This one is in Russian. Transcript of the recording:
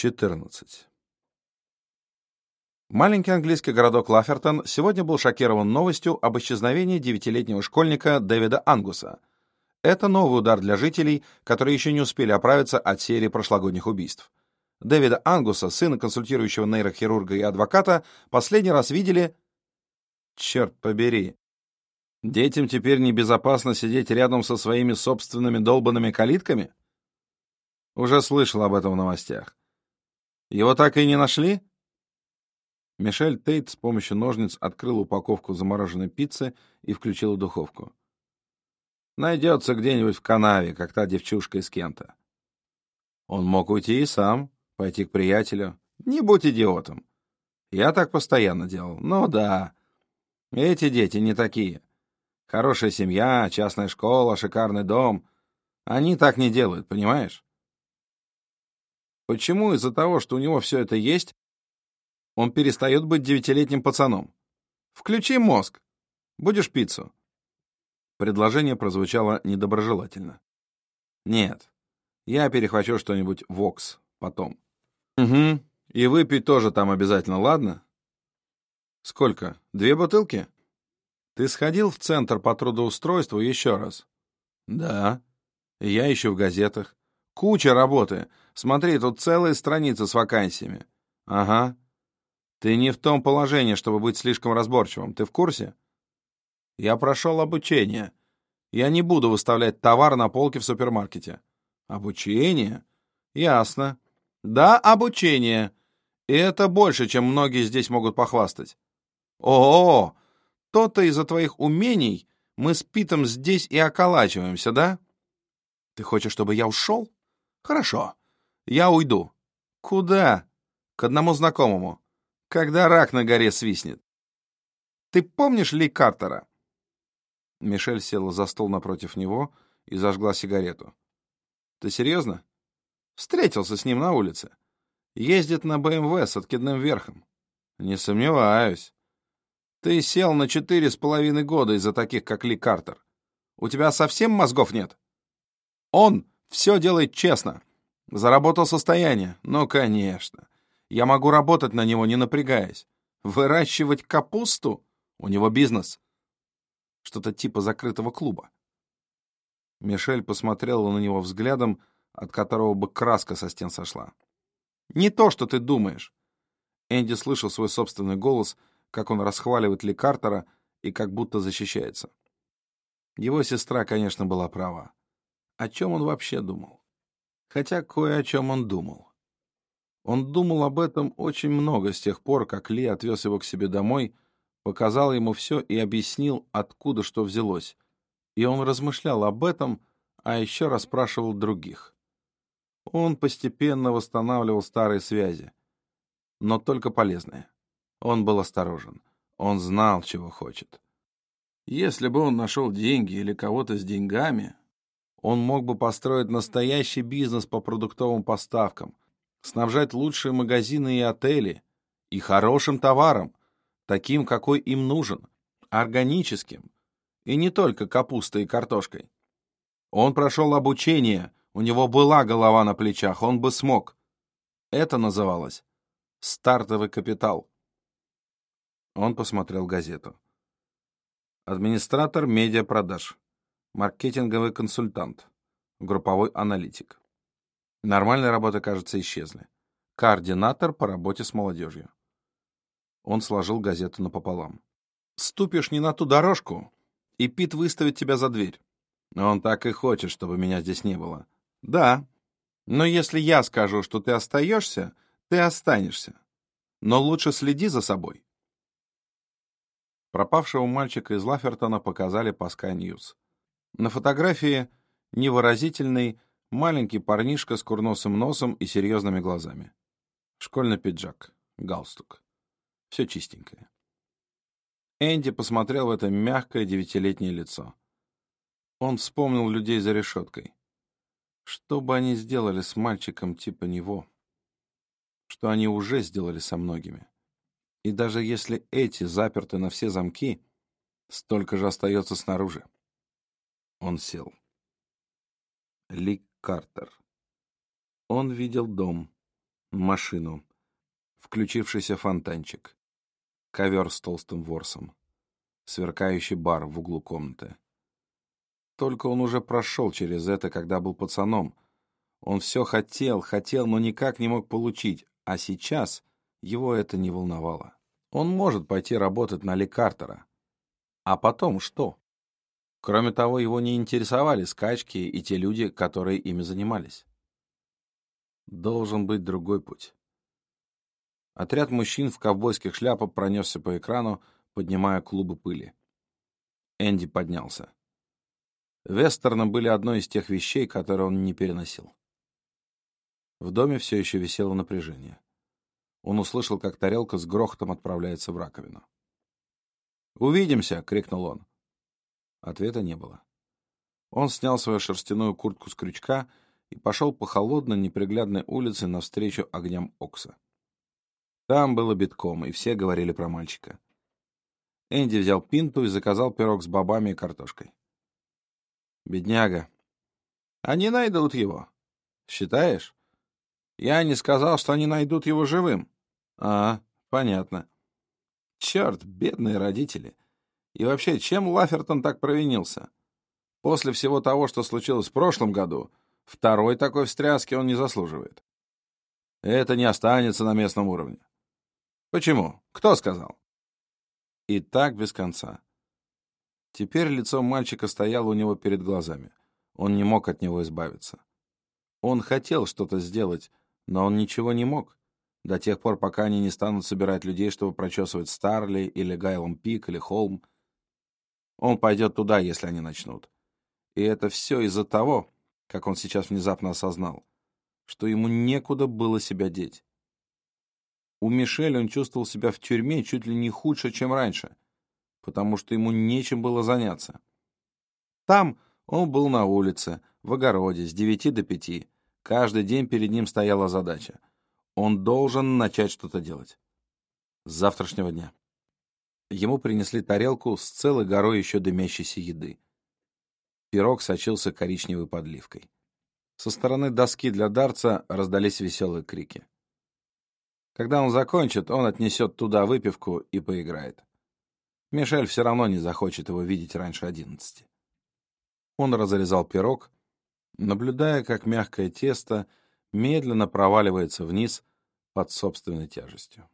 14. Маленький английский городок Лафертон сегодня был шокирован новостью об исчезновении девятилетнего школьника Дэвида Ангуса. Это новый удар для жителей, которые еще не успели оправиться от серии прошлогодних убийств. Дэвида Ангуса, сына консультирующего нейрохирурга и адвоката, последний раз видели... Черт побери. Детям теперь небезопасно сидеть рядом со своими собственными долбанными калитками? Уже слышал об этом в новостях. Его так и не нашли? Мишель Тейт с помощью ножниц открыл упаковку замороженной пиццы и включил духовку. Найдется где-нибудь в канаве, как та девчушка из Кента. Он мог уйти и сам, пойти к приятелю. Не будь идиотом. Я так постоянно делал. Ну да, эти дети не такие. Хорошая семья, частная школа, шикарный дом. Они так не делают, понимаешь? Почему из-за того, что у него все это есть, он перестает быть девятилетним пацаном. Включи мозг. Будешь пиццу?» Предложение прозвучало недоброжелательно. «Нет, я перехвачу что-нибудь Вокс потом». «Угу, и выпить тоже там обязательно, ладно?» «Сколько? Две бутылки?» «Ты сходил в центр по трудоустройству еще раз?» «Да. Я еще в газетах. Куча работы. Смотри, тут целая страница с вакансиями». «Ага. Ты не в том положении, чтобы быть слишком разборчивым. Ты в курсе? Я прошел обучение. Я не буду выставлять товар на полке в супермаркете. Обучение? Ясно. Да, обучение. И это больше, чем многие здесь могут похвастать. О, то-то из-за твоих умений мы с Питом здесь и околачиваемся, да? Ты хочешь, чтобы я ушел? Хорошо. Я уйду. Куда? К одному знакомому когда рак на горе свистнет. Ты помнишь Ли Картера?» Мишель села за стол напротив него и зажгла сигарету. «Ты серьезно?» «Встретился с ним на улице. Ездит на БМВ с откидным верхом». «Не сомневаюсь. Ты сел на четыре с половиной года из-за таких, как Ли Картер. У тебя совсем мозгов нет?» «Он все делает честно. Заработал состояние. Ну, конечно. Я могу работать на него, не напрягаясь. Выращивать капусту? У него бизнес. Что-то типа закрытого клуба. Мишель посмотрела на него взглядом, от которого бы краска со стен сошла. «Не то, что ты думаешь!» Энди слышал свой собственный голос, как он расхваливает Ли Картера и как будто защищается. Его сестра, конечно, была права. О чем он вообще думал? Хотя кое о чем он думал. Он думал об этом очень много с тех пор, как Ли отвез его к себе домой, показал ему все и объяснил, откуда что взялось. И он размышлял об этом, а еще расспрашивал других. Он постепенно восстанавливал старые связи, но только полезные. Он был осторожен. Он знал, чего хочет. Если бы он нашел деньги или кого-то с деньгами, он мог бы построить настоящий бизнес по продуктовым поставкам, снабжать лучшие магазины и отели, и хорошим товаром, таким, какой им нужен, органическим, и не только капустой и картошкой. Он прошел обучение, у него была голова на плечах, он бы смог. Это называлось стартовый капитал. Он посмотрел газету. Администратор медиапродаж, маркетинговый консультант, групповой аналитик. Нормальные работы, кажется, исчезли. Координатор по работе с молодежью. Он сложил газету напополам. «Ступишь не на ту дорожку, и Пит выставит тебя за дверь. Он так и хочет, чтобы меня здесь не было. Да, но если я скажу, что ты остаешься, ты останешься. Но лучше следи за собой». Пропавшего мальчика из Лафертона показали по Sky News. На фотографии невыразительный, Маленький парнишка с курносым носом и серьезными глазами. Школьный пиджак, галстук. Все чистенькое. Энди посмотрел в это мягкое девятилетнее лицо. Он вспомнил людей за решеткой. Что бы они сделали с мальчиком типа него? Что они уже сделали со многими. И даже если эти заперты на все замки, столько же остается снаружи. Он сел. Лик Картер. Он видел дом, машину, включившийся фонтанчик, ковер с толстым ворсом, сверкающий бар в углу комнаты. Только он уже прошел через это, когда был пацаном. Он все хотел, хотел, но никак не мог получить, а сейчас его это не волновало. Он может пойти работать на Ли Картера. А потом что? Кроме того, его не интересовали скачки и те люди, которые ими занимались. Должен быть другой путь. Отряд мужчин в ковбойских шляпах пронесся по экрану, поднимая клубы пыли. Энди поднялся. Вестерны были одной из тех вещей, которые он не переносил. В доме все еще висело напряжение. Он услышал, как тарелка с грохотом отправляется в раковину. «Увидимся!» — крикнул он. Ответа не было. Он снял свою шерстяную куртку с крючка и пошел по холодной, неприглядной улице навстречу огням Окса. Там было битком, и все говорили про мальчика. Энди взял пинту и заказал пирог с бобами и картошкой. «Бедняга. Они найдут его. Считаешь? Я не сказал, что они найдут его живым». «А, понятно. Черт, бедные родители. И вообще, чем Лафертон так провинился? После всего того, что случилось в прошлом году, второй такой встряски он не заслуживает. Это не останется на местном уровне. Почему? Кто сказал? И так без конца. Теперь лицо мальчика стояло у него перед глазами. Он не мог от него избавиться. Он хотел что-то сделать, но он ничего не мог. До тех пор, пока они не станут собирать людей, чтобы прочесывать Старли или Гайлом Пик или Холм. Он пойдет туда, если они начнут. И это все из-за того, как он сейчас внезапно осознал, что ему некуда было себя деть. У Мишель он чувствовал себя в тюрьме чуть ли не худше, чем раньше, потому что ему нечем было заняться. Там он был на улице, в огороде, с девяти до пяти. Каждый день перед ним стояла задача. Он должен начать что-то делать. С завтрашнего дня. Ему принесли тарелку с целой горой еще дымящейся еды. Пирог сочился коричневой подливкой. Со стороны доски для дарца раздались веселые крики. Когда он закончит, он отнесет туда выпивку и поиграет. Мишель все равно не захочет его видеть раньше одиннадцати. Он разрезал пирог, наблюдая, как мягкое тесто медленно проваливается вниз под собственной тяжестью.